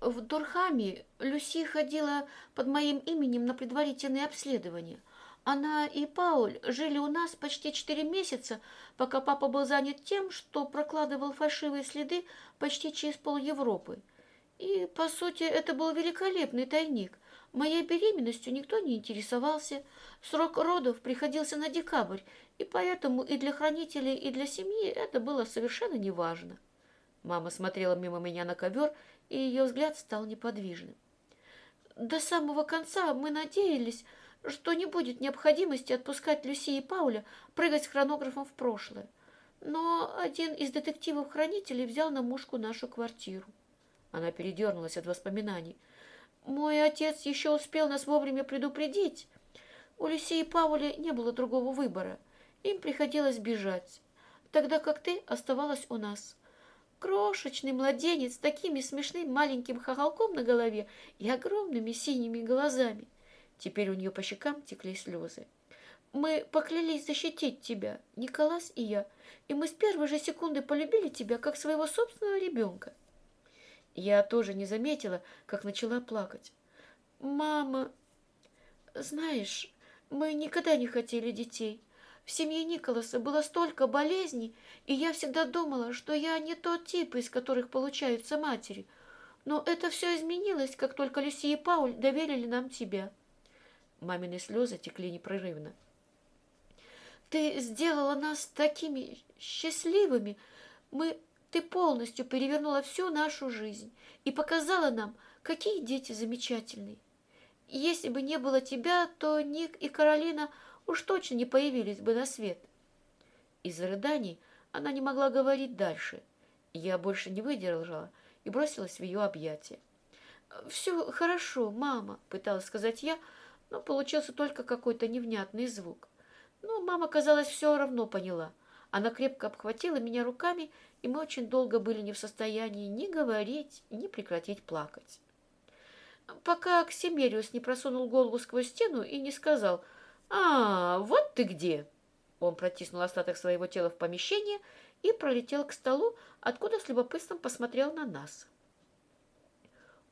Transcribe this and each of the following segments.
В Дурхаме Люси ходила под моим именем на предварительные обследования. Она и Пауль жили у нас почти четыре месяца, пока папа был занят тем, что прокладывал фальшивые следы почти через пол Европы. И, по сути, это был великолепный тайник. Моей беременностью никто не интересовался. Срок родов приходился на декабрь, и поэтому и для хранителей, и для семьи это было совершенно неважно. Мама смотрела мимо меня на ковер, и ее взгляд стал неподвижным. До самого конца мы надеялись, что не будет необходимости отпускать Люси и Пауля прыгать с хронографом в прошлое. Но один из детективов-хранителей взял на мушку нашу квартиру. Она передернулась от воспоминаний. Мой отец еще успел нас вовремя предупредить. У Люси и Пауля не было другого выбора. Им приходилось бежать, тогда как ты оставалась у нас. Крошечный младенец с такими смешным маленьким хохолком на голове и огромными синими глазами. Теперь у нее по щекам текли слезы. Мы поклялись защитить тебя, Николас и я, и мы с первой же секунды полюбили тебя, как своего собственного ребенка. Я тоже не заметила, как начала плакать. «Мама, знаешь, мы никогда не хотели детей. В семье Николаса было столько болезней, и я всегда думала, что я не тот тип, из которых получаются матери. Но это все изменилось, как только Люси и Пауль доверили нам тебя». Мамины слезы текли непрерывно. «Ты сделала нас такими счастливыми. Мы ты полностью перевернула всю нашу жизнь и показала нам, какие дети замечательные. Если бы не было тебя, то Ник и Каролина уж точно не появились бы на свет. Из-за рыданий она не могла говорить дальше. Я больше не выдержала и бросилась в ее объятия. «Все хорошо, мама», — пыталась сказать я, но получился только какой-то невнятный звук. Но мама, казалось, все равно поняла. Она крепко обхватила меня руками и мы очень долго были не в состоянии ни говорить, ни прекратить плакать. Пока Ксимериус не просунул голову сквозь стену и не сказал «А, вот ты где!» Он протиснул остаток своего тела в помещение и пролетел к столу, откуда с любопытством посмотрел на нас.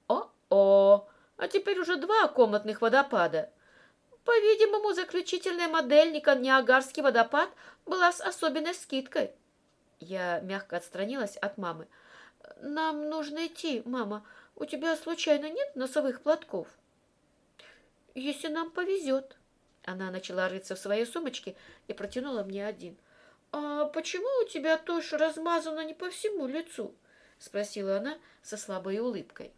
«О-о! А теперь уже два комнатных водопада!» По-видимому, заключительная модель Ниагарский водопад была с особенной скидкой. Я мягко отстранилась от мамы. «Нам нужно идти, мама. У тебя случайно нет носовых платков?» «Если нам повезет». Она начала рыться в своей сумочке и протянула мне один. «А почему у тебя тушь размазана не по всему лицу?» — спросила она со слабой улыбкой.